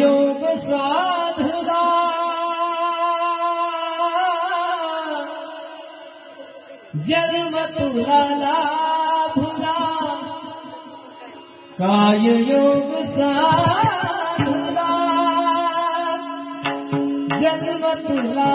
योग साधदा जन्म तुला भुला। काय योग साधदा जन्म तुला